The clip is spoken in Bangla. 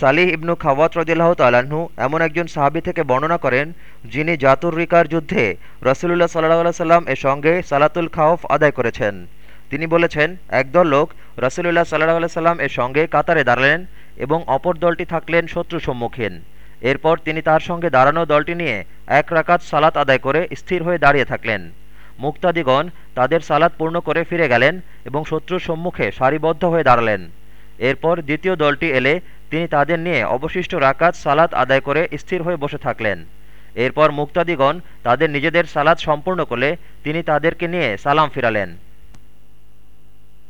সালিহ ইবনু খাওয়াত রদিল্লাহ তাল্লাহ্ন এমন একজন সাহাবি থেকে বর্ণনা করেন, যিনি জাতুর রিকার যুদ্ধে রসুলুল্লাহ সাল্লাহ সাল্লাম এর সঙ্গে সালাতুল খাওফ আদায় করেছেন। তিনি বলেছেন, একদল লোক রসুলুল্লাহ সাল্লাহ সাল্লাম এর সঙ্গে কাতারে দাঁড়ালেন এবং অপর দলটি থাকলেন শত্রু সম্মুখীন। এরপর তিনি তার সঙ্গে দাঁড়ানো দলটি নিয়ে এক রাকাত সালাত আদায় করে স্থির হয়ে দাঁড়িয়ে থাকলেন। মুক্তাদিগণ তাদের সালাত পূর্ণ করে ফিরে গেলেন এবং শত্রুর সম্মুখে সারিবদ্ধ হয়ে দাঁড়ালেন। এরপর দ্বিতীয় দলটি এলে তিনি তাদের নিয়ে অবশিষ্ট রাকাত সালাত আদায় করে স্থির হয়ে বসে থাকলেন। এরপর মুক্তাদিগণ তাদের নিজেদের সালাত সম্পূর্ণ করলে তিনি তাদেরকে নিয়ে সালাম ফিরালেন।